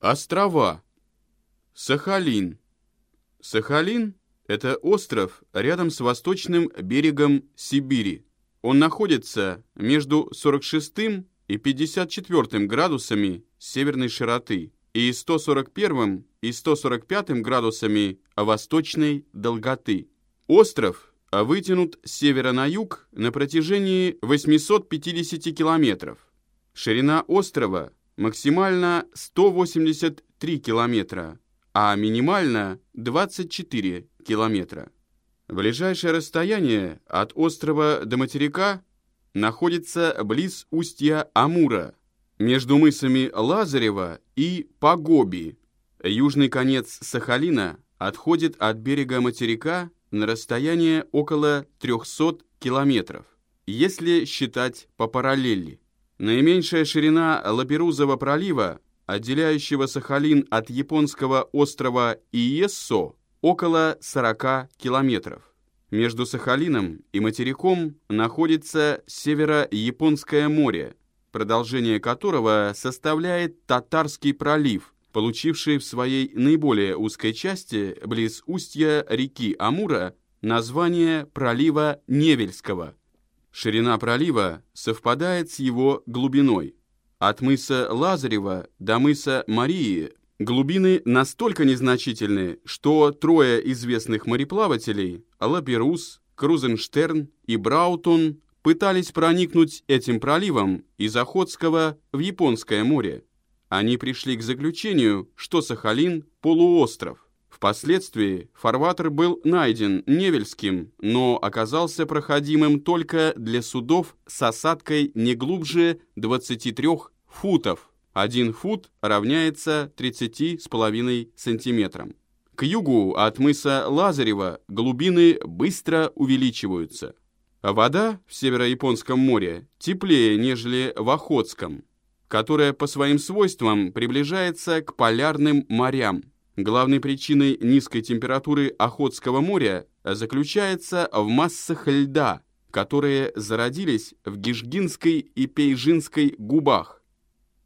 Острова. Сахалин. Сахалин – это остров рядом с восточным берегом Сибири. Он находится между 46 и 54 градусами северной широты и 141 и 145 градусами восточной долготы. Остров вытянут с севера на юг на протяжении 850 километров. Ширина острова максимально 183 километра, а минимально 24 километра. Ближайшее расстояние от острова до материка находится близ устья Амура, между мысами Лазарева и Погоби. Южный конец Сахалина отходит от берега материка на расстояние около 300 километров, если считать по параллели. Наименьшая ширина Лаперузова пролива, отделяющего Сахалин от японского острова Иессо, около 40 километров. Между Сахалином и материком находится Северо-Японское море, продолжение которого составляет Татарский пролив, получивший в своей наиболее узкой части, близ устья реки Амура, название пролива Невельского. Ширина пролива совпадает с его глубиной. От мыса Лазарева до мыса Марии глубины настолько незначительны, что трое известных мореплавателей – Лаперус, Крузенштерн и Браутон – пытались проникнуть этим проливом из Охотского в Японское море. Они пришли к заключению, что Сахалин – полуостров. Впоследствии фарватер был найден Невельским, но оказался проходимым только для судов с осадкой не глубже 23 футов. Один фут равняется 30,5 сантиметрам. К югу от мыса Лазарева глубины быстро увеличиваются. Вода в Северо-Японском море теплее, нежели в Охотском которая по своим свойствам приближается к полярным морям. Главной причиной низкой температуры Охотского моря заключается в массах льда, которые зародились в Гижгинской и Пейжинской губах.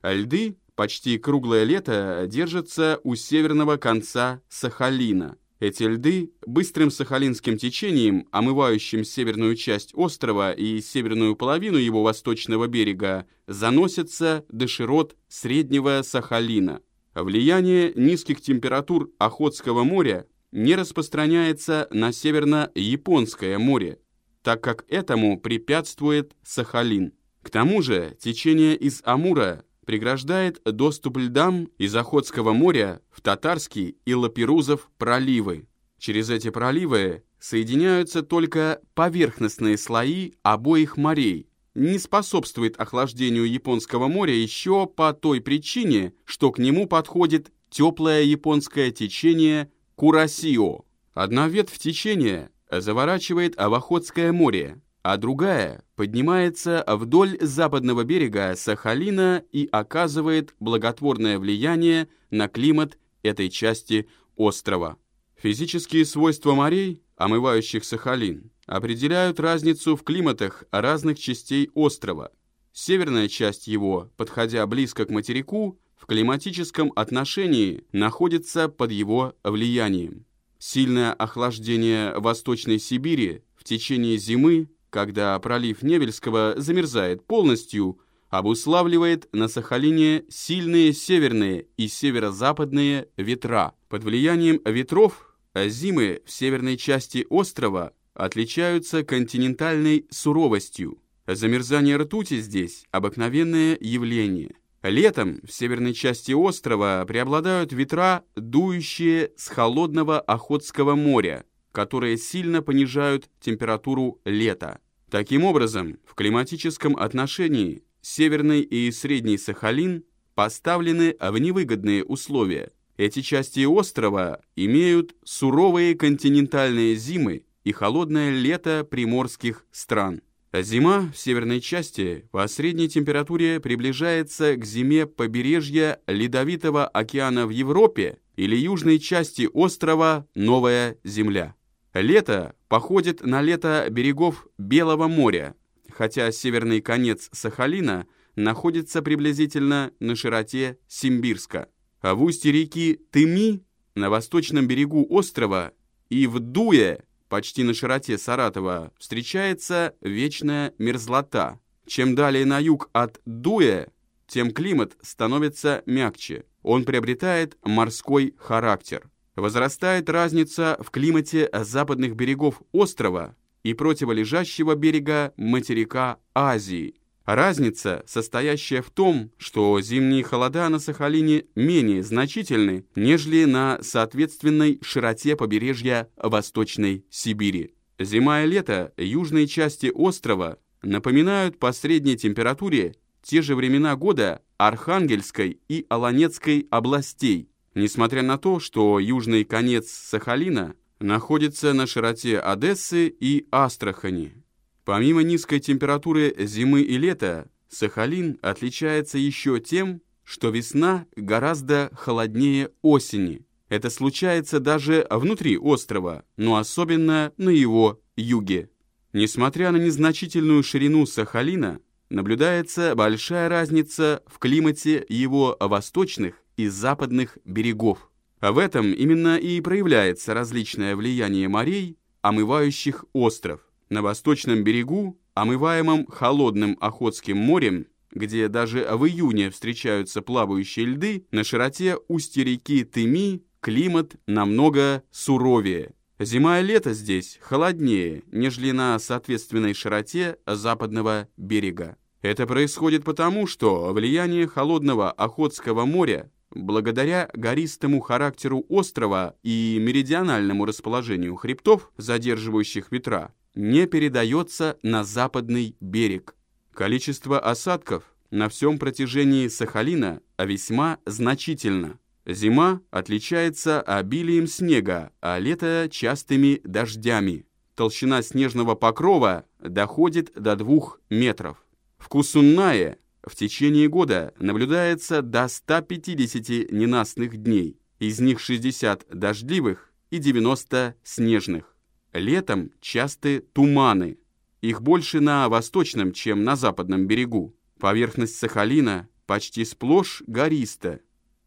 Льды почти круглое лето держатся у северного конца Сахалина – эти льды быстрым сахалинским течением, омывающим северную часть острова и северную половину его восточного берега, заносятся до широт Среднего Сахалина. Влияние низких температур Охотского моря не распространяется на Северно-Японское море, так как этому препятствует Сахалин. К тому же течение из Амура преграждает доступ льдам из Охотского моря в Татарский и Лаперузов проливы. Через эти проливы соединяются только поверхностные слои обоих морей. Не способствует охлаждению Японского моря еще по той причине, что к нему подходит теплое японское течение Курасио. Одна ветвь течения заворачивает в море, а другая поднимается вдоль западного берега Сахалина и оказывает благотворное влияние на климат этой части острова. Физические свойства морей, омывающих Сахалин, определяют разницу в климатах разных частей острова. Северная часть его, подходя близко к материку, в климатическом отношении находится под его влиянием. Сильное охлаждение Восточной Сибири в течение зимы когда пролив Невельского замерзает полностью, обуславливает на Сахалине сильные северные и северо-западные ветра. Под влиянием ветров зимы в северной части острова отличаются континентальной суровостью. Замерзание ртути здесь – обыкновенное явление. Летом в северной части острова преобладают ветра, дующие с холодного Охотского моря, которые сильно понижают температуру лета. Таким образом, в климатическом отношении Северный и Средний Сахалин поставлены в невыгодные условия. Эти части острова имеют суровые континентальные зимы и холодное лето приморских стран. Зима в северной части по средней температуре приближается к зиме побережья Ледовитого океана в Европе или южной части острова Новая Земля. Лето походит на лето берегов Белого моря, хотя северный конец Сахалина находится приблизительно на широте Симбирска. А в устье реки Тыми, на восточном берегу острова, и в Дуе, почти на широте Саратова, встречается вечная мерзлота. Чем далее на юг от Дуя, тем климат становится мягче. Он приобретает морской характер. Возрастает разница в климате западных берегов острова и противолежащего берега материка Азии. Разница, состоящая в том, что зимние холода на Сахалине менее значительны, нежели на соответственной широте побережья Восточной Сибири. Зима и лето южной части острова напоминают по средней температуре те же времена года Архангельской и Аланецкой областей, несмотря на то, что южный конец Сахалина находится на широте Одессы и Астрахани. Помимо низкой температуры зимы и лета, Сахалин отличается еще тем, что весна гораздо холоднее осени. Это случается даже внутри острова, но особенно на его юге. Несмотря на незначительную ширину Сахалина, наблюдается большая разница в климате его восточных и западных берегов. А в этом именно и проявляется различное влияние морей, омывающих остров. На восточном берегу, омываемом холодным Охотским морем, где даже в июне встречаются плавающие льды, на широте устья реки Тыми климат намного суровее. Зима и лето здесь холоднее, нежели на соответственной широте западного берега. Это происходит потому, что влияние холодного Охотского моря, благодаря гористому характеру острова и меридиональному расположению хребтов, задерживающих ветра, не передается на западный берег. Количество осадков на всем протяжении Сахалина весьма значительно. Зима отличается обилием снега, а лето – частыми дождями. Толщина снежного покрова доходит до двух метров. В Кусуннае в течение года наблюдается до 150 ненастных дней, из них 60 дождливых и 90 снежных. Летом часты туманы, их больше на восточном, чем на западном берегу. Поверхность Сахалина почти сплошь гориста,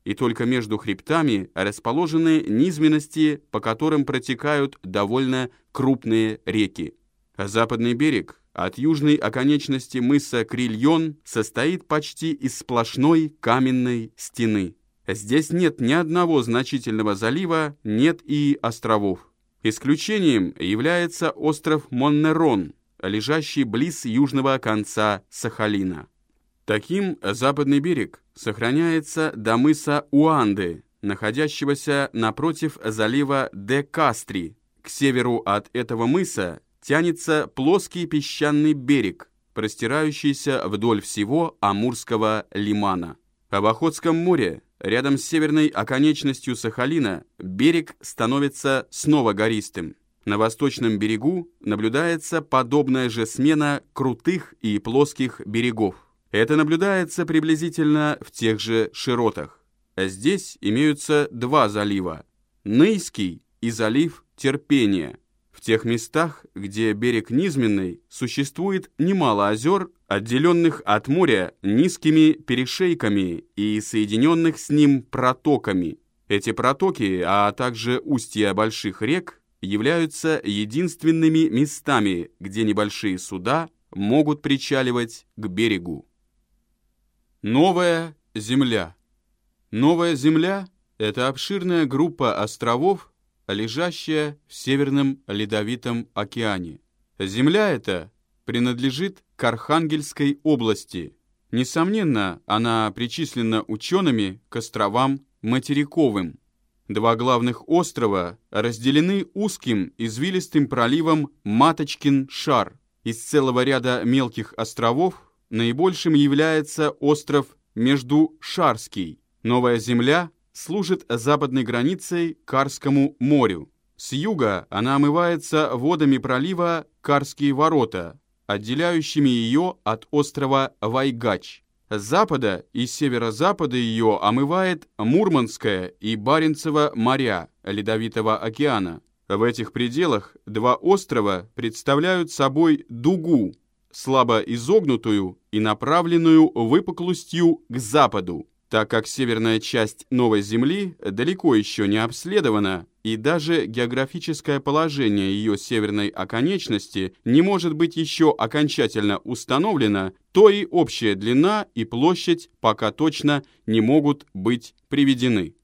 и только между хребтами расположены низменности, по которым протекают довольно крупные реки. Западный берег от южной оконечности мыса Крильон состоит почти из сплошной каменной стены. Здесь нет ни одного значительного залива, нет и островов. Исключением является остров Моннерон, лежащий близ южного конца Сахалина. Таким западный берег сохраняется до мыса Уанды, находящегося напротив залива де Кастри. К северу от этого мыса тянется плоский песчаный берег, простирающийся вдоль всего Амурского лимана. В Охотском море, рядом с северной оконечностью Сахалина, берег становится снова гористым. На восточном берегу наблюдается подобная же смена крутых и плоских берегов. Это наблюдается приблизительно в тех же широтах. Здесь имеются два залива – Нейский и залив Терпения – в тех местах, где берег низменный, существует немало озер, отделенных от моря низкими перешейками и соединенных с ним протоками. Эти протоки, а также устья больших рек, являются единственными местами, где небольшие суда могут причаливать к берегу. Новая Земля Новая Земля – это обширная группа островов, лежащая в Северном Ледовитом океане. Земля эта принадлежит к Архангельской области. Несомненно, она причислена учеными к островам материковым. Два главных острова разделены узким извилистым проливом Маточкин-Шар. Из целого ряда мелких островов наибольшим является остров Междушарский. Новая Земля служит западной границей Карскому морю. С юга она омывается водами пролива Карские ворота, отделяющими ее от острова Вайгач. С запада и северо-запада ее омывает Мурманское и Баренцево моря Ледовитого океана. В этих пределах два острова представляют собой дугу, слабо изогнутую и направленную выпуклостью к западу. так как северная часть Новой Земли далеко еще не обследована, и даже географическое положение ее северной оконечности не может быть еще окончательно установлено, то и общая длина и площадь пока точно не могут быть приведены.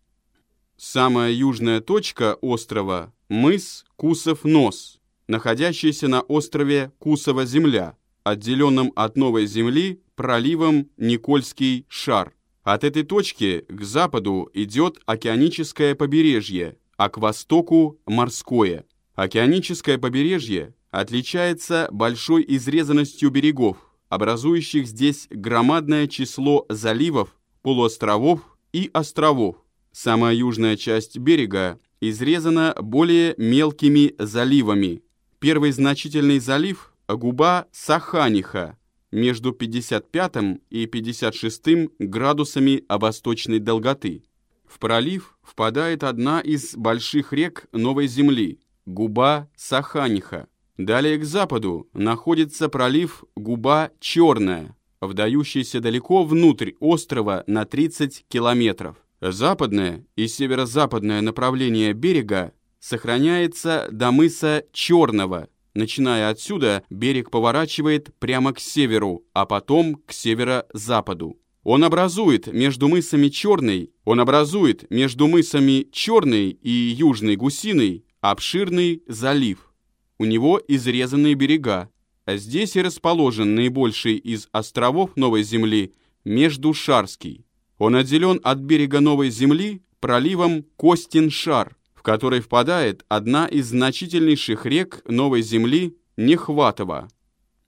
Самая южная точка острова – мыс Кусов-Нос, находящийся на острове Кусова-Земля, отделенном от Новой Земли проливом Никольский шар – от этой точки к западу идет океаническое побережье, а к востоку – морское. Океаническое побережье отличается большой изрезанностью берегов, образующих здесь громадное число заливов, полуостровов и островов. Самая южная часть берега изрезана более мелкими заливами. Первый значительный залив – губа Саханиха, между 55 и 56 градусами восточной долготы. В пролив впадает одна из больших рек Новой Земли – Губа Саханиха. Далее к западу находится пролив Губа Черная, вдающийся далеко внутрь острова на 30 километров. Западное и северо-западное направление берега сохраняется до мыса Черного – Начиная отсюда, берег поворачивает прямо к северу, а потом к северо-западу. Он образует между мысами Черный, он образует между мысами Черный и Южной Гусиной обширный залив. У него изрезанные берега, а здесь и расположен наибольший из островов Новой Земли Междушарский. Он отделен от берега Новой Земли проливом Костин-Шар – в который впадает одна из значительнейших рек Новой Земли Нехватова.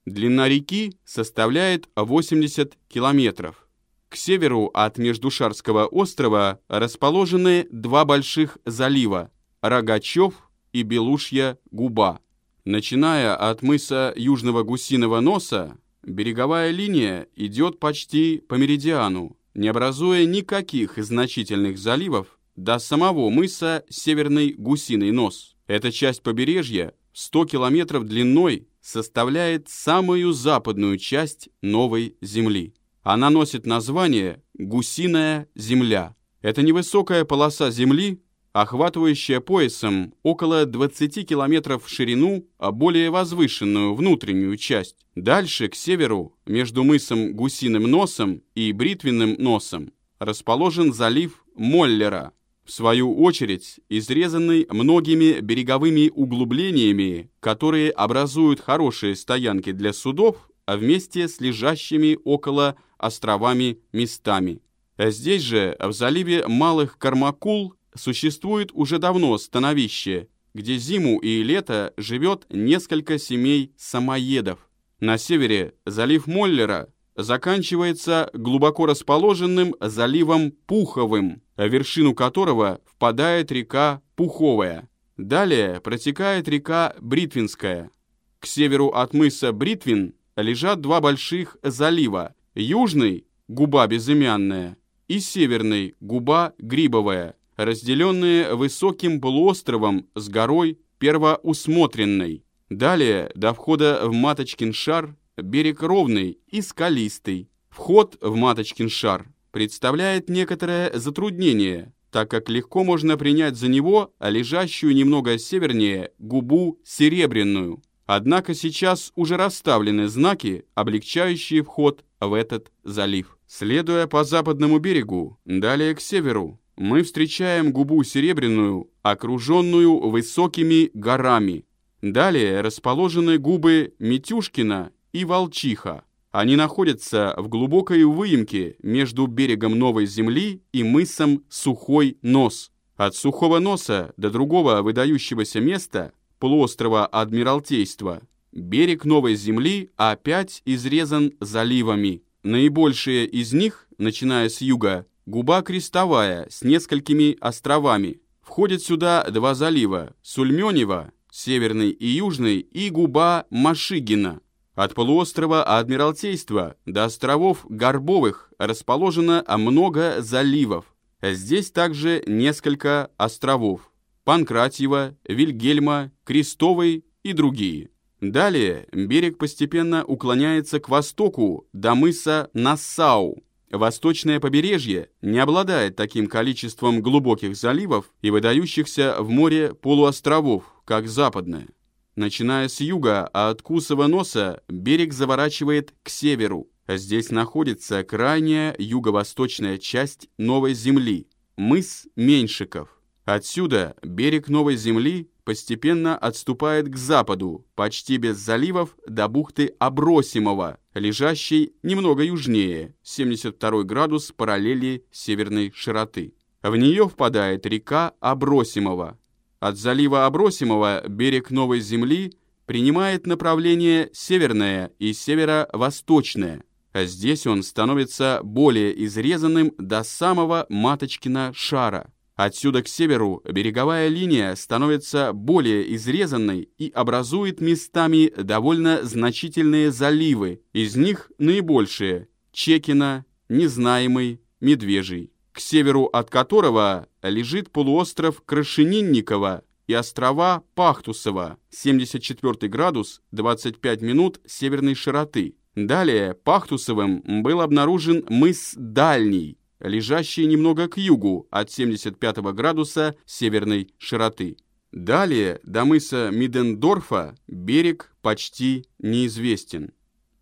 Длина реки составляет 80 километров. К северу от Междушарского острова расположены два больших залива – Рогачев и Белушья губа. Начиная от мыса Южного Гусиного носа, береговая линия идет почти по меридиану, не образуя никаких значительных заливов до самого мыса Северный Гусиный нос. Эта часть побережья 100 километров длиной составляет самую западную часть Новой Земли. Она носит название «Гусиная земля». Это невысокая полоса земли, охватывающая поясом около 20 километров в ширину, а более возвышенную внутреннюю часть. Дальше, к северу, между мысом Гусиным носом и Бритвенным носом, расположен залив Моллера, в свою очередь, изрезанный многими береговыми углублениями, которые образуют хорошие стоянки для судов, а вместе с лежащими около островами местами. А здесь же, в заливе Малых Кармакул, существует уже давно становище, где зиму и лето живет несколько семей самоедов. На севере залив Моллера заканчивается глубоко расположенным заливом Пуховым, вершину которого впадает река Пуховая. Далее протекает река Бритвинская. К северу от мыса Бритвин лежат два больших залива. Южный – губа безымянная, и северный – губа грибовая, разделенные высоким полуостровом с горой первоусмотренной. Далее, до входа в Маточкин шар, берег ровный и скалистый. Вход в Маточкин шар представляет некоторое затруднение, так как легко можно принять за него лежащую немного севернее губу серебряную. Однако сейчас уже расставлены знаки, облегчающие вход в этот залив. Следуя по западному берегу, далее к северу, мы встречаем губу серебряную, окруженную высокими горами. Далее расположены губы Митюшкина и Волчиха. Они находятся в глубокой выемке между берегом Новой Земли и мысом Сухой Нос. От Сухого Носа до другого выдающегося места, полуострова Адмиралтейства, берег Новой Земли опять изрезан заливами. Наибольшие из них, начиная с юга, губа крестовая с несколькими островами. Входят сюда два залива – Сульменева, северный и южный, и губа Машигина – от полуострова Адмиралтейства до островов Горбовых расположено много заливов. Здесь также несколько островов – Панкратьева, Вильгельма, Крестовой и другие. Далее берег постепенно уклоняется к востоку до мыса Нассау. Восточное побережье не обладает таким количеством глубоких заливов и выдающихся в море полуостровов, как западное. Начиная с юга, а от Кусова носа берег заворачивает к северу. Здесь находится крайняя юго-восточная часть Новой Земли, мыс Меньшиков. Отсюда берег Новой Земли постепенно отступает к западу, почти без заливов до бухты Абросимова, лежащей немного южнее, 72 градус параллели северной широты. В нее впадает река Абросимова. От залива Абросимова берег Новой Земли принимает направление северное и северо-восточное, а здесь он становится более изрезанным до самого Маточкина шара. Отсюда к северу береговая линия становится более изрезанной и образует местами довольно значительные заливы, из них наибольшие – Чекина, Незнаемый, Медвежий, к северу от которого лежит полуостров Крашенинникова и острова Пахтусова, 74 градус 25 минут северной широты. Далее Пахтусовым был обнаружен мыс Дальний, лежащий немного к югу от 75 градуса северной широты. Далее до мыса Мидендорфа берег почти неизвестен.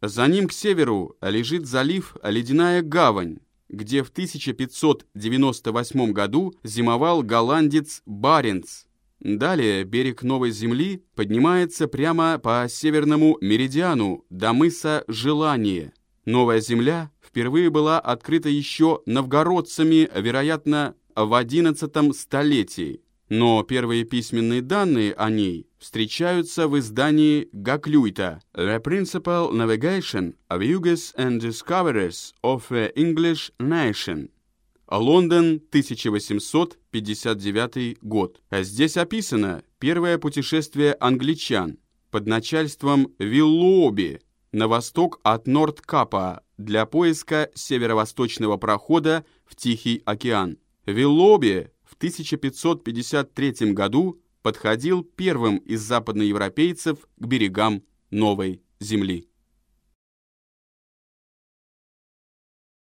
За ним к северу лежит залив Ледяная гавань, где в 1598 году зимовал голландец Баренц. Далее берег Новой Земли поднимается прямо по северному меридиану до мыса Желание. Новая Земля впервые была открыта еще новгородцами, вероятно, в XI столетии, но первые письменные данные о ней встречаются в издании Гаклюйта «The Principal Navigation Yuges and Discoveries of the English Nation» Лондон, 1859 год. Здесь описано первое путешествие англичан под начальством Виллуоби на восток от Нордкапа для поиска северо-восточного прохода в Тихий океан. Виллоби в 1553 году подходил первым из западноевропейцев к берегам Новой Земли.